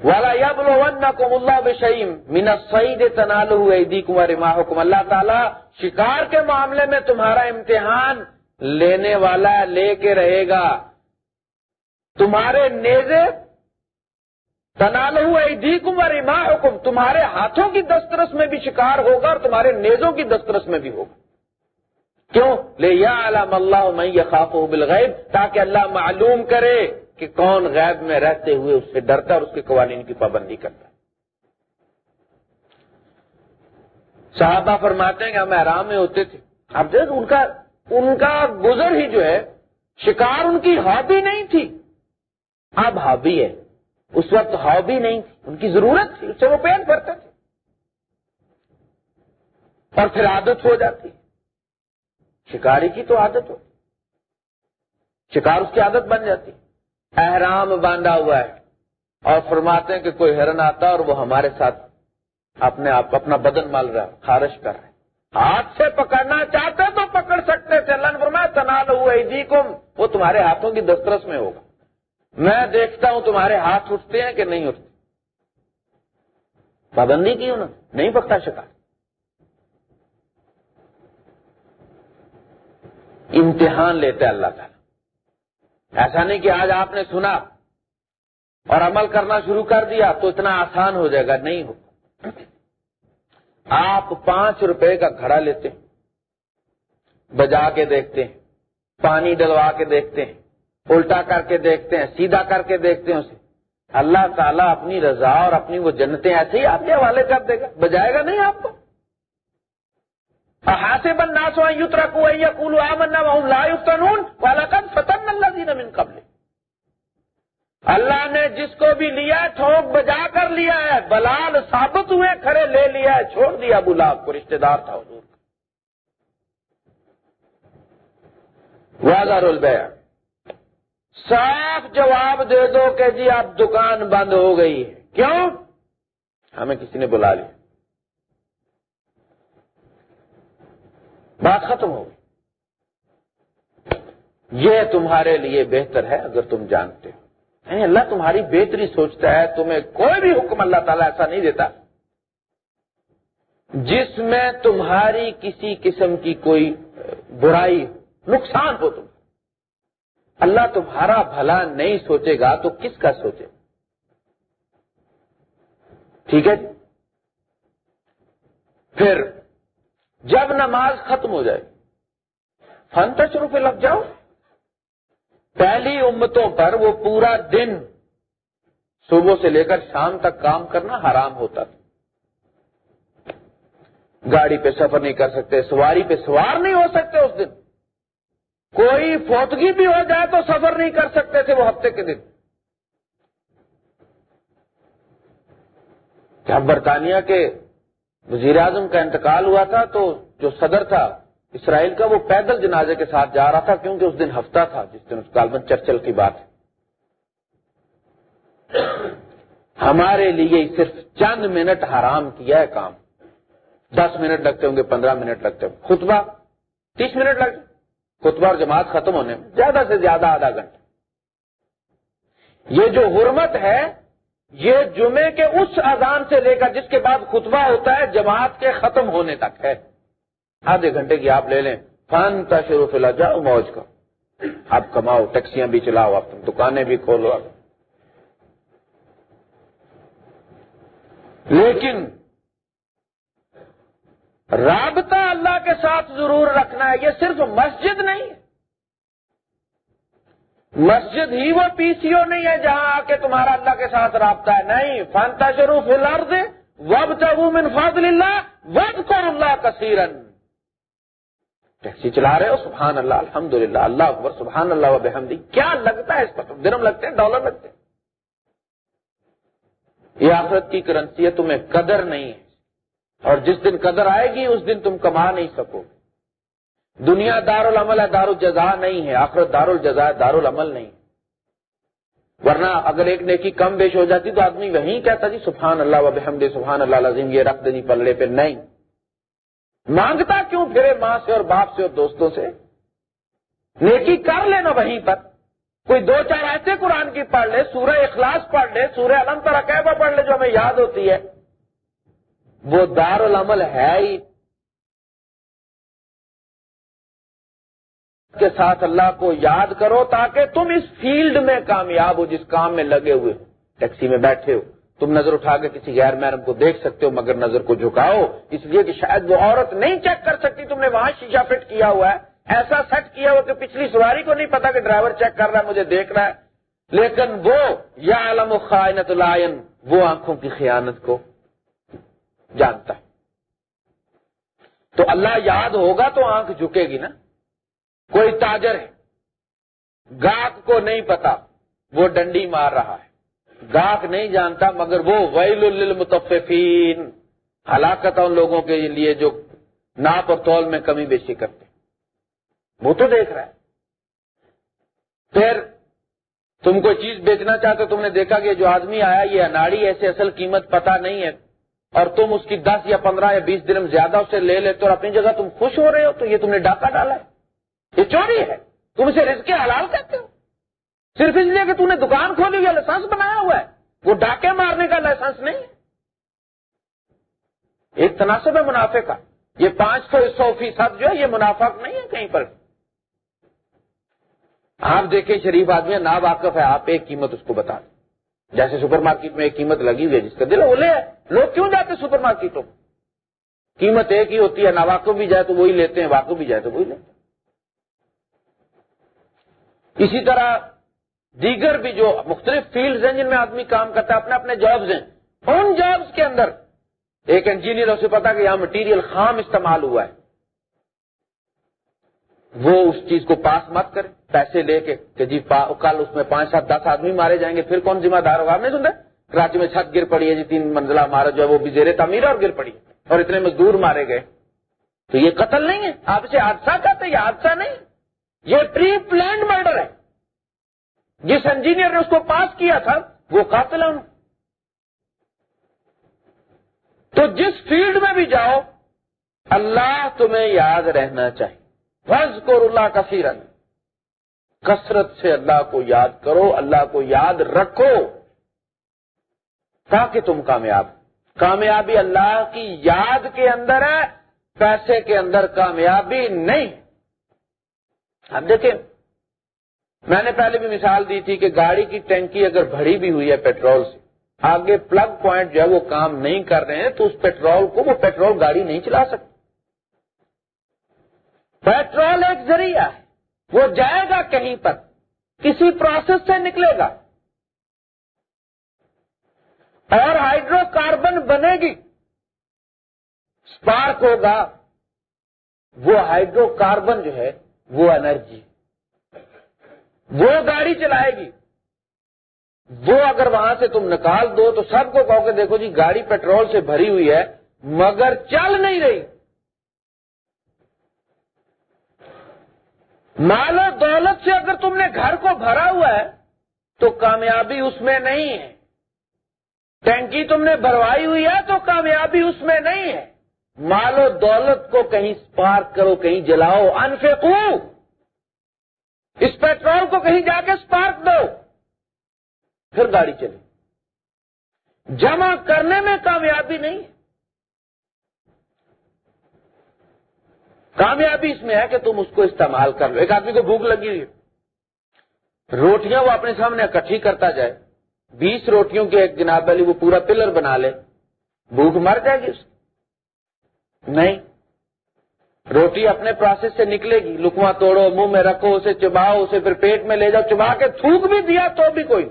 والا یا بولو ون کو اللہ بشعیم مینا سعید تنال ہوئے دی کمار حکم اللہ تعالیٰ شکار کے معاملے میں تمہارا امتحان لینے والا لے کے رہے گا۔ تمہارے نیزے تنال ہوئے دی کمار حکم تمہارے ہاتھوں کی دسترس میں بھی شکار ہوگا اور تمہارے نیزوں کی دسترس میں بھی ہوگا۔ کیوں؟ لے یا علام اللہ میں خاف بالغیب، تاکہ اللہ معلوم کرے۔ کہ کون غیب میں رہتے ہوئے اس سے ڈرتا اور اس کے قوانین کی پابندی کرتا صحابہ فرماتے ہیں کہ ہم آرام میں ہوتے تھے۔ اب دیکھ، ان کا ان کا گزر ہی جو ہے، شکار ان کی ہابی نہیں تھی۔ اب ہابی ہے۔ اس وقت ہابی نہیں تھی۔ ان کی ضرورت تھی، اس سے وہ پین کرتے تھے۔ اور پھر عادت ہو جاتی۔ شکاری کی تو عادت ہو۔ شکار اس کی عادت بن جاتی۔ احرام باندھا ہوا ہے اور فرماتے ہیں کہ کوئی ہرن آتا اور وہ ہمارے ساتھ اپنے آپ اپنا بدن مال رہا خارش کر رہا ہے۔ ہاتھ سے پکڑنا چاہتے تو پکڑ سکتے تھے۔ اللہ نے فرمایا تنا لو ایدی وہ تمہارے ہاتھوں کی دسترس میں ہوگا۔ میں دیکھتا ہوں تمہارے ہاتھ اٹھتے ہیں کہ نہیں اٹھتے۔ پابندی کی انہوں نے؟ نہیں پکتا شکار۔ امتحان لیتے اللہ تعالیٰ ایسا نہیں کہ آج آپ نے سنا اور عمل کرنا شروع کر دیا تو اتنا آسان ہو جائے گا، نہیں ہو۔ آپ پانچ روپے کا گھڑا لیتے ہیں، بجا کے دیکھتے ہیں، پانی ڈلوا کے دیکھتے ہیں، الٹا کر کے دیکھتے ہیں، سیدھا کر کے دیکھتے ہیں اسے۔ اللہ تعالیٰ اپنی رضا اور اپنی وہ جنتیں ایسے ہی آپ کے حوالے کر دے گا، بجائے گا نہیں آپ کو۔ ہاسے بن نہ سو یوت رکھو یا کولو آمنا وہم لا یفتنون والا کن فتن اللہ من قبل. اللہ نے جس کو بھی لیا ٹھوک بجا کر لیا ہے، بلال ثابت ہوئے، کھڑے لے لیا ہے، چھوڑ دیا بلاب کو، رشتہ دار تھا حضور واضح رول صاف جواب دے دو کہ جی اب دکان بند ہو گئی ہے۔ کیوں؟ ہمیں کسی نے بلا لیا۔ بات ختم ہو گئی۔ یہ تمہارے لیے بہتر ہے اگر تم جانتے ہو۔ یعنی اللہ تمہاری بہتری سوچتا ہے، تمہیں کوئی بھی حکم اللہ تعالیٰ ایسا نہیں دیتا۔ جس میں تمہاری کسی قسم کی کوئی برائی، نقصان ہو تم۔ اللہ تمہارا بھلا نہیں سوچے گا تو کس کا سوچے؟ ٹھیک ہے؟ پھر جب نماز ختم ہو جائے۔ فن شروع پہ لگ جاؤ۔ پہلی امتوں پر وہ پورا دن صبح سے لے کر شام تک کام کرنا حرام ہوتا تھا۔ گاڑی پہ سفر نہیں کر سکتے، سواری پہ سوار نہیں ہو سکتے اس دن۔ کوئی فوتگی بھی ہو جائے تو سفر نہیں کر سکتے تھے وہ ہفتے کے دن۔ جب برطانیہ کے وزیر اعظم کا انتقال ہوا تھا تو جو صدر تھا اسرائیل کا وہ پیدل جنازے کے ساتھ جا رہا تھا کیونکہ اس دن ہفتہ تھا، جس دن اس چرچل کی بات ہے۔ ہمارے لیے صرف چند منٹ حرام کیا ہے کام۔ دس منٹ لگتے ہوں گے، پندرہ منٹ لگتے ہوں گے۔ خطبہ، تیس منٹ لگ، خطبہ اور جماعت ختم ہونے میں زیادہ سے زیادہ آدھا گھنٹہ۔ یہ جو حرمت ہے یہ جمعے کے اس اذان سے لے کر جس کے بعد خطبہ ہوتا ہے، جماعت کے ختم ہونے تک ہے۔ آدھے گھنٹے کی آپ لے لیں۔ فن شروع فی الحال جاؤ موج کا۔ آپ کماؤ، ٹیکسیاں بھی چلاؤ، آپ دکانیں بھی کھولو۔ آپ لیکن رابطہ اللہ کے ساتھ ضرور رکھنا ہے، یہ صرف مسجد نہیں۔ ہے مسجد ہی وہ پی سی او نہیں ہے جہاں آ کے تمہارا اللہ کے ساتھ رابطہ ہے۔ نہیں فنتا شروف الارض وب من فضل اللہ وب اللہ کثیرن۔ ٹیکسی چلا رہے ہو؟ سبحان اللہ الحمد للہ اللہ اکبر سبحان اللہ وبحمدی کیا لگتا ہے اس پر؟ درم لگتے ہیں، ڈالر لگتے ہیں۔ یہ آخرت کی کرنسی ہے تمہیں قدر نہیں ہے۔ اور جس دن قدر آئے گی، اس دن تم کما نہیں سکو گے۔ دنیا دار العمل ہے دار الجزا نہیں ہے، آخرت دار الجزا دار العمل نہیں ورنہ اگر ایک نیکی کم بیش ہو جاتی تو آدمی وہیں کہتا جی سبحان اللہ و بحمد سبحان اللہ لازم یہ رکھ دینی پلڑے پہ نہیں۔ مانگتا کیوں پھرے ماں سے اور باپ سے اور دوستوں سے؟ نیکی کر لینا وہیں پر۔ کوئی دو چار ایسے قرآن کی پڑھ لے، سورہ اخلاص پڑھ لے، سورہ علم ترقیبہ پڑھ لے جو ہمیں یاد ہوتی ہے۔ وہ دار العمل ہے ہی۔ کے ساتھ اللہ کو یاد کرو تاکہ تم اس فیلڈ میں کامیاب ہو جس کام میں لگے ہوئے ٹیکسی میں بیٹھے ہو۔ تم نظر اٹھا کے کسی غیر محرم کو دیکھ سکتے ہو، مگر نظر کو جھکاؤ۔ اس لیے کہ شاید وہ عورت نہیں چیک کر سکتی، تم نے وہاں شیشہ فٹ کیا ہوا ہے۔ ایسا سیٹ کیا ہوا کہ پچھلی سواری کو نہیں پتا کہ ڈرائیور چیک کر رہا ہے، مجھے دیکھ رہا ہے۔ لیکن وہ یا علم خائنت العین، وہ آنکھوں کی خیانت کو جانتا ہے۔ تو اللہ یاد ہوگا تو آنکھ جھکے گی نا؟ کوئی تاجر ہے۔ گاہک کو نہیں پتا، وہ ڈنڈی مار رہا ہے۔ گاہک نہیں جانتا، مگر وہ ویل للمتففین ہلاکت ان لوگوں کے لیے جو ناپ اور تول میں کمی بیشی کرتے وہ تو دیکھ رہا ہے۔ پھر تم کوئی چیز بیچنا چاہتے تم نے دیکھا کہ جو آدمی آیا، یہ اناڑی ایسے اصل قیمت پتا نہیں ہے۔ اور تم اس کی دس یا پندرہ یا بیس دن زیادہ اسے لے لیتے اور اپنی جگہ تم خوش ہو رہے ہو، تو یہ تم نے ڈاکہ ڈالا ہے۔ یہ چوری ہے۔ تم اسے رزق حلال کہتے ہو۔ صرف اس لیے کہ تم نے دکان کھولی یا لائسنس بنایا ہوا ہے۔ وہ ڈاکے مارنے کا لائسنس نہیں ہے۔ ایک تناسب ہے منافع کا۔ یہ پانچ سو سو فیصد جو ہے، یہ منافع نہیں ہے کہیں پر۔ آپ دیکھیں، شریف آدمی نا واقف ہے، آپ ایک قیمت اس کو بتا دیں۔ جیسے سپر مارکیٹ میں ایک قیمت لگی ہوئی ہے، جس کا دل وہ لے لوگ کیوں جاتے سپر مارکیٹوں؟ قیمت ایک ہی ہوتی ہے نہ واقف بھی جائے تو وہی لیتے ہیں، واقف بھی جائے تو وہی لیتے ہیں۔ اسی طرح دیگر بھی جو مختلف فیلڈز ہیں جن میں آدمی کام کرتا ہے، اپنے اپنے جابز ہیں۔ ان جابز کے اندر ایک انجینئر اسے پتا کہ یہاں مٹیریل خام استعمال ہوا ہے۔ وہ اس چیز کو پاس مت کرے، پیسے لے کے کہ جی کل اس میں پانچ سات دس آدمی مارے جائیں گے، پھر کون ذمہ دار ہوگا؟ آپ نہیں سنتے کراچی میں چھت گر پڑی ہے جی تین منزلہ مارا جو ہے، وہ بھی زیر تعمیر اور گر پڑی اور اتنے مزدور مارے گئے۔ تو یہ قتل نہیں ہے، آپ اسے حادثہ کہتے ہیں یہ حادثہ نہیں؟ یہ پری پلانڈ مرڈر ہے۔ جس انجینئر نے اس کو پاس کیا تھا، وہ قاتل ہے تو جس فیلڈ میں بھی جاؤ، اللہ تمہیں یاد رہنا چاہیے۔ فرض کو اللہ کثیرن کثرت سے اللہ کو یاد کرو، اللہ کو یاد رکھو۔ تاکہ تم کامیاب کامیابی اللہ کی یاد کے اندر ہے، پیسے کے اندر کامیابی نہیں۔ اب دیکھیں، میں نے پہلے بھی مثال دی تھی کہ گاڑی کی ٹینکی اگر بھری بھی ہوئی ہے پیٹرول سے، آگے پلگ پوائنٹ جو ہے وہ کام نہیں کر رہے ہیں، تو اس پیٹرول کو وہ پیٹرول گاڑی نہیں چلا سکتی پیٹرول ایک ذریعہ ہے، وہ جائے گا کہیں پر، کسی پروسیس سے نکلے گا۔ اور ہائیڈرو کاربن بنے گی۔ اسپارک ہوگا۔ وہ ہائیڈرو کاربن جو ہے وہ انرجی۔ وہ گاڑی چلائے گی۔ وہ اگر وہاں سے تم نکال دو تو سب کو کہو کہ دیکھو جی گاڑی پیٹرول سے بھری ہوئی ہے، مگر چل نہیں رہی۔ مال و دولت سے اگر تم نے گھر کو بھرا ہوا ہے تو کامیابی اس میں نہیں ہے۔ ٹینکی تم نے بھروائی ہوئی ہے تو کامیابی اس میں نہیں ہے۔ مال و دولت کو کہیں اسپارک کرو، کہیں جلاؤ انفیکو اس پیٹرول کو کہیں جا کے اسپارک دو۔ پھر گاڑی چلے۔ جمع کرنے میں کامیابی نہیں۔ کامیابی اس میں ہے کہ تم اس کو استعمال کر لو۔ ایک آدمی کو بھوک لگی ہوئی روٹیاں وہ اپنے سامنے اکٹھی کرتا جائے۔ بیس روٹیوں کے ایک جناب والی وہ پورا پلر بنا لے۔ بھوک مر جائے گی اس نہیں۔ روٹی اپنے پروسیس سے نکلے گی۔ لکما توڑو، منہ میں رکھو، اسے چباؤ، اسے پھر پیٹ میں لے جاؤ۔ چبا کے تھوک بھی دیا تو بھی کوئی۔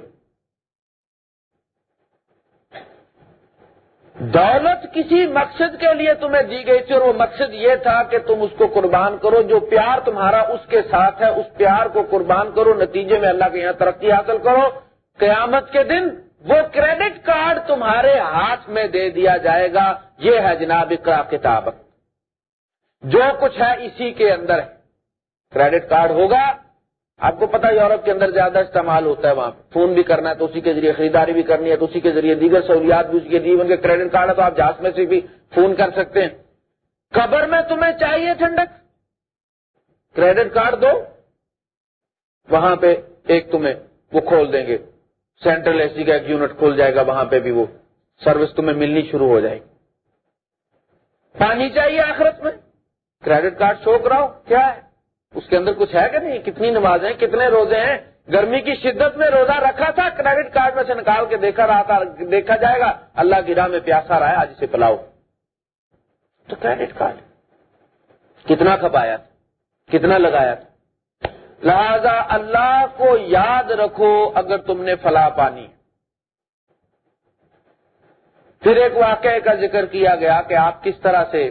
دولت کسی مقصد کے لیے تمہیں دی گئی تھی اور وہ مقصد یہ تھا کہ تم اس کو قربان کرو۔ جو پیار تمہارا اس کے ساتھ ہے، اس پیار کو قربان کرو۔ نتیجے میں اللہ کے یہاں ترقی حاصل کرو۔ قیامت کے دن وہ کریڈٹ کارڈ تمہارے ہاتھ میں دے دیا جائے گا۔ یہ ہے جناب اقرا کتاب۔ جو کچھ ہے اسی کے اندر ہے۔ کریڈٹ کارڈ ہوگا۔ آپ کو پتا یورپ کے اندر زیادہ استعمال ہوتا ہے وہاں۔ فون بھی کرنا ہے تو اسی کے ذریعے، خریداری بھی کرنی ہے تو اسی کے ذریعے۔ دیگر سہولیات بھی اسی کے جیون کے کریڈٹ کارڈ ہے تو آپ جہاز میں سے بھی فون کر سکتے ہیں۔ قبر میں تمہیں چاہیے ٹھنڈک؟ کریڈٹ کارڈ دو۔ وہاں پہ ایک تمہیں وہ کھول دیں گے۔ سینٹرل اے سی کا ایک یونٹ کھول جائے گا، وہاں پہ بھی وہ سروس تمہیں ملنی شروع ہو جائے گی۔ پانی چاہیے آخرت میں۔ کریڈٹ کارڈ شو کراؤ کیا ہے؟ اس کے اندر کچھ ہے کہ نہیں؟ کتنی نمازیں کتنے روزے ہیں؟ گرمی کی شدت میں روزہ رکھا تھا، کریڈٹ کارڈ میں سے نکال کے دیکھا رہا تھا، دیکھا جائے گا۔ اللہ کی راہ میں پیاسا رہا ہے، آج اسے پلاؤ۔ تو کریڈٹ کارڈ کتنا کھپایا تھا؟ کتنا لگایا تھا؟ لہذا اللہ کو یاد رکھو اگر تم نے فلاح پانی۔ پھر ایک واقعے کا ذکر کیا گیا کہ آپ کس طرح سے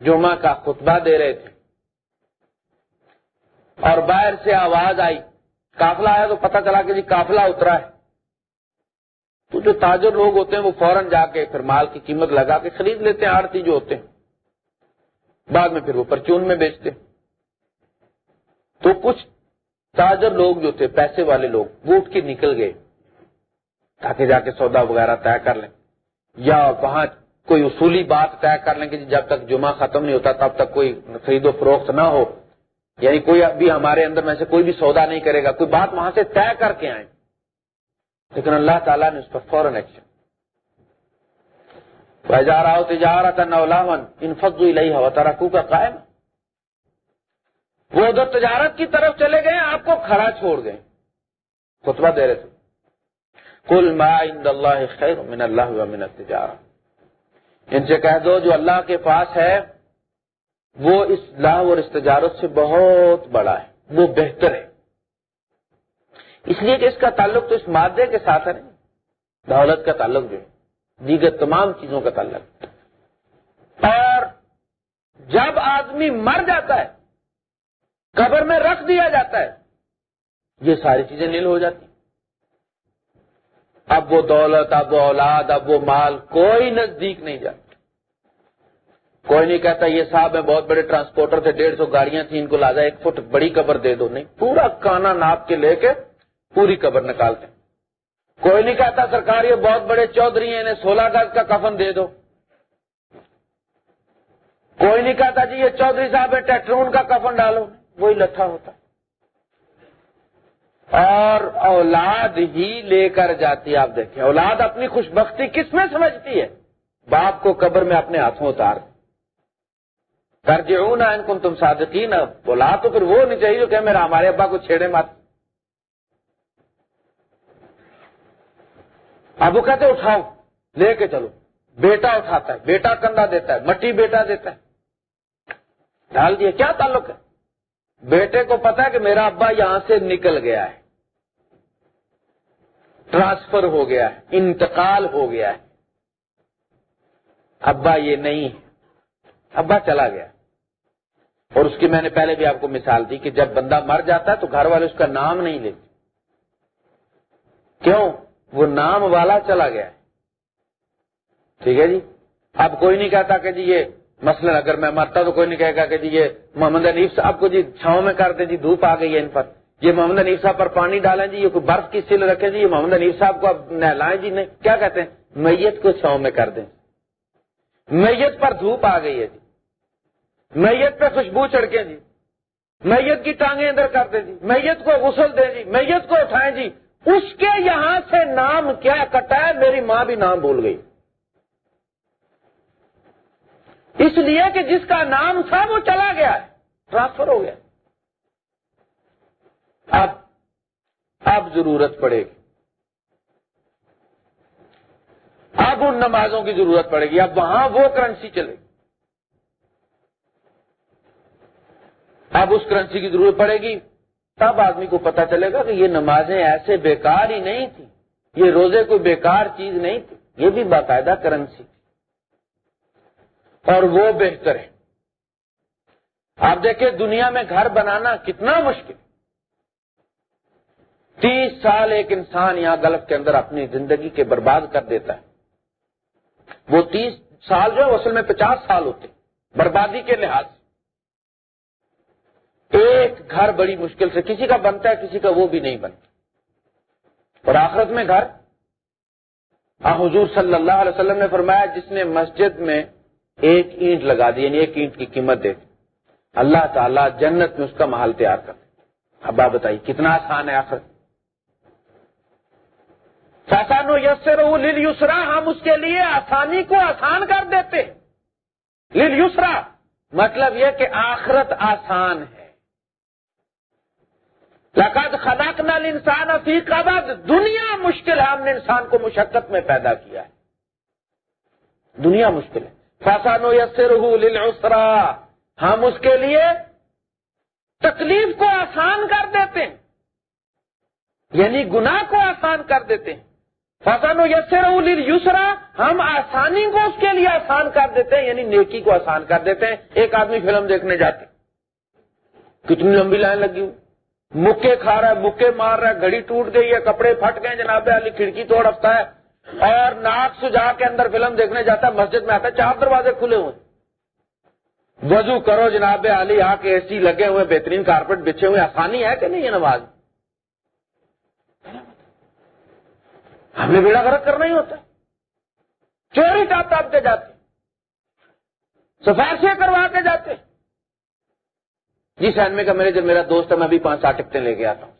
جمعہ کا خطبہ دے رہے تھے۔ اور باہر سے آواز آئی۔ کافلا آیا تو پتہ چلا کہ جی کافلا اترا ہے۔ تو جو تاجر لوگ ہوتے ہیں وہ فوراً جا کے پھر مال کی قیمت لگا کے خرید لیتے ہیں آرتی جو ہوتے ہیں۔ بعد میں پھر وہ پرچون میں بیچتے ہیں۔ تو کچھ تاجر لوگ جو تھے، پیسے والے لوگ، وہ اٹھ کے نکل گئے تاکہ جا کے سودا وغیرہ طے کر لیں۔ یا وہاں کوئی اصولی بات طے کر لیں کہ جب تک جمعہ ختم نہیں ہوتا، تب تک کوئی خرید و فروخت نہ ہو۔ یعنی کوئی ابھی ہمارے اندر میں سے کوئی بھی سودا نہیں کرے گا، کوئی بات وہاں سے طے کر کے آئے۔ لیکن اللہ تعالیٰ نے اس پر فوراً ایکشن جا رہا ہو تجارت نولاون ان فضو لئی ہوا ترقو کا قائم وہ ادھر تجارت کی طرف چلے گئے، آپ کو کھڑا چھوڑ گئے۔ خطبہ دے رہے تھے۔ کل ما عند اللہ خیر من اللہ من تجارت ان سے کہہ دو، جو اللہ کے پاس ہے، وہ اس لاہ اور اس تجارت سے بہت بڑا ہے، وہ بہتر ہے۔ اس لیے کہ اس کا تعلق تو اس مادے کے ساتھ ہے دولت کا تعلق جو ہے، دیگر تمام چیزوں کا تعلق۔ اور جب آدمی مر جاتا ہے قبر میں رکھ دیا جاتا ہے۔ یہ ساری چیزیں نیل ہو جاتی۔ اب وہ دولت، اب وہ اولاد، اب وہ مال کوئی نزدیک نہیں جاتا۔ کوئی نہیں کہتا یہ صاحب ہے بہت بڑے ٹرانسپورٹر تھے، ڈیڑھ سو گاڑیاں تھیں، ان کو لادا ایک فٹ بڑی قبر دے دو۔ نہیں، پورا کانا ناپ کے لے کے پوری قبر نکالتے۔ کوئی نہیں کہتا سرکار یہ بہت بڑے چودھری ہیں، انہیں سولہ گز کا کفن دے دو۔ کوئی نہیں کہتا جی یہ چودھری صاحب ہے ٹیٹرون کا کفن ڈالو۔ وہی لٹھا ہوتا۔ اور اولاد ہی لے کر جاتی آپ دیکھیں۔ اولاد اپنی خوش بختی کس میں سمجھتی ہے؟ باپ کو قبر میں اپنے ہاتھوں اتار۔ کرجے ان کو تم صادقین۔ بولا تو پھر وہ نہیں چاہیے کہ میرا ہمارے ابا کو چھیڑے مت اب وہ کہتے، اٹھاؤ، لے کے چلو۔ بیٹا اٹھاتا ہے، بیٹا کندھا دیتا ہے، مٹی بیٹا دیتا ہے۔ ڈال دیا کیا تعلق ہے؟ بیٹے کو پتا ہے کہ میرا ابا یہاں سے نکل گیا ہے۔ ٹرانسفر ہو گیا ہے، انتقال ہو گیا ہے۔ ابا یہ نہیں، ابا چلا گیا۔ اور اس کی میں نے پہلے بھی آپ کو مثال دی کہ جب بندہ مر جاتا ہے تو گھر والے اس کا نام نہیں لیتے۔ کیوں؟ وہ نام والا چلا گیا۔ ٹھیک ہے جی؟ اب کوئی نہیں کہتا کہ جی یہ مثلا اگر میں مرتا تو کوئی نہیں کہے گا کہ جی یہ محمد انیف صاحب کو جی چھاؤں میں کر دیں جی دھوپ آ گئی ہے ان پر۔ یہ محمد انیف صاحب پر پانی ڈالیں جی یہ کوئی برف کی سل رکھیں جی یہ محمد انیف صاحب کو اب نہلائیں جی نہیں۔ کیا کہتے ہیں؟ میت کو چھاؤں میں کر دیں۔ میت پر دھوپ آ گئی ہے جی۔ میت پہ خوشبو چڑکے جی۔ میت کی ٹانگیں اندر کر دیں جی۔ میت کو غسل دیں جی۔ میت کو اٹھائیں جی۔ اس کے یہاں سے نام کیا کٹا ہے؟ میری ماں بھی نام بھول گئی۔ اس لیے کہ جس کا نام تھا وہ چلا گیا ہے ٹرانسفر ہو گیا۔ اب اب ضرورت پڑے گی۔ اب ان نمازوں کی ضرورت پڑے گی۔ اب وہاں وہ کرنسی چلے گی۔ اب اس کرنسی کی ضرورت پڑے گی۔ تب آدمی کو پتا چلے گا کہ یہ نمازیں ایسے بیکار ہی نہیں تھی یہ روزے کوئی بیکار چیز نہیں تھی۔ یہ بھی باقاعدہ کرنسی اور وہ بہتر ہے۔ آپ دیکھیں دنیا میں گھر بنانا کتنا مشکل۔ تیس سال ایک انسان یہاں گلف کے اندر اپنی زندگی کے برباد کر دیتا ہے۔ وہ تیس سال جو ہے اصل میں پچاس سال ہوتے بربادی کے لحاظ ایک گھر بڑی مشکل سے کسی کا بنتا ہے، کسی کا وہ بھی نہیں بنتا۔ اور آخرت میں گھر؟ حضور صلی اللہ علیہ وسلم نے فرمایا، جس نے مسجد میں ایک اینٹ لگا دی یعنی ایک اینٹ کی قیمت دے دی۔ اللہ تعالیٰ جنت میں اس کا محل تیار کر اب آپ بتائیے، کتنا آسان ہے آخر۔ فیسان و یسر لل یسرا ہم اس کے لیے آسانی کو آسان کر دیتے۔ لل یسرا مطلب یہ کہ آخرت آسان ہے۔ لقد خلق نل انسان افیق قبض۔ دنیا مشکل ہے، ہم نے انسان کو مشقت میں پیدا کیا ہے۔ دنیا مشکل ہے۔ فیسان و یسر للعسرا ہم اس کے لیے تکلیف کو آسان کر دیتے ہیں۔ یعنی گناہ کو آسان کر دیتے ہیں۔ فسان و یسر یسرا ہم آسانی کو اس کے لیے آسان کر دیتے ہیں یعنی نیکی کو آسان کر دیتے ہیں۔ ایک آدمی فلم دیکھنے جاتے کتنی لمبی لائن لگی ہوئی۔ مکے کھا رہا ہے، مکے مار رہا ہے، گھڑی ٹوٹ گئی ہے، کپڑے پھٹ گئے جناب علی، کھڑکی توڑ ہفتا ہے۔ اور ناک سجا کے اندر فلم دیکھنے جاتا ہے، مسجد میں آتا ہے، چار دروازے کھلے ہوئے۔ وضو کرو جناب علی، آ کے اے سی لگے ہوئے، بہترین کارپیٹ بچھے ہوئے، آسانی ہے کہ نہیں یہ نماز؟ ہمیں بیڑا گرک کرنا ہی ہوتا چوری ٹاپ ٹاپ کے جاتے۔ سفارشیں کروا کے جاتے۔ جی سینمے کا میرے جب میرا دوست ہے، میں بھی پانچ سات ٹکٹیں لے کے آتا ہوں۔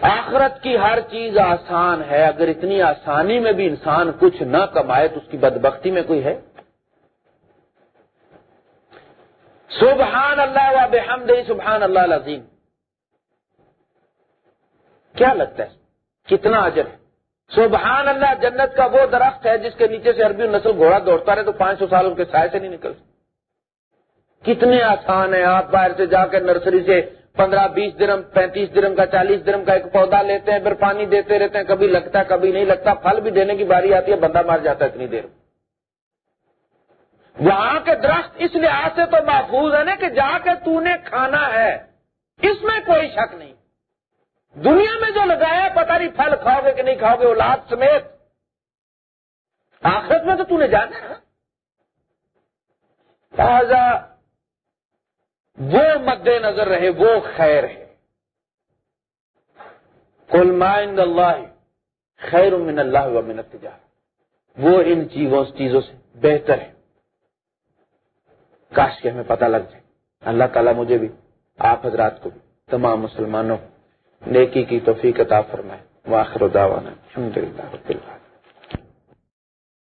آخرت کی ہر چیز آسان ہے، اگر اتنی آسانی میں بھی انسان کچھ نہ کمائے تو اس کی بدبختی میں کوئی ہے؟ سبحان اللہ و بحمد سبحان اللہ العظیم۔ کیا لگتا ہے؟ کتنا اجر ہے۔ سبحان اللہ جنت کا وہ درخت ہے جس کے نیچے سے عربی نسل گھوڑا دوڑتا رہے تو پانچ سو سال ان کے سائے سے نہیں نکل کتنے آسان ہیں، آپ باہر سے جا کے نرسری سے پندرہ بیس درم، پینتیس درم کا، چالیس درم کا ایک پودا لیتے ہیں، پھر پانی دیتے رہتے ہیں، کبھی لگتا ہے کبھی نہیں لگتا، پھل بھی دینے کی باری آتی ہے، بندہ مار جاتا ہے اتنی دیر۔ وہاں کے درخت اس لحاظ سے تو محفوظ ہے نا کہ جا کے تو نے کھانا ہے، اس میں کوئی شک نہیں۔ دنیا میں جو لگایا پتہ نہیں پھل کھاؤ گے کہ نہیں کھاؤ گے، اولاد سمیت۔ آخرت میں تو تو نے جانا ہے۔ وہ مد نظر رہے، وہ خیر ہے۔ کل مائند اللہ خیر من اللہ و من التجار وہ ان چیزوں چیزوں سے بہتر ہے۔ کاش کے ہمیں پتہ لگ جائے۔ اللہ تعالیٰ مجھے بھی، آپ حضرات کو بھی، تمام مسلمانوں نیکی کی توفیق عطا فرمائے۔ واخر دعوانا الحمدللہ رب العالمین۔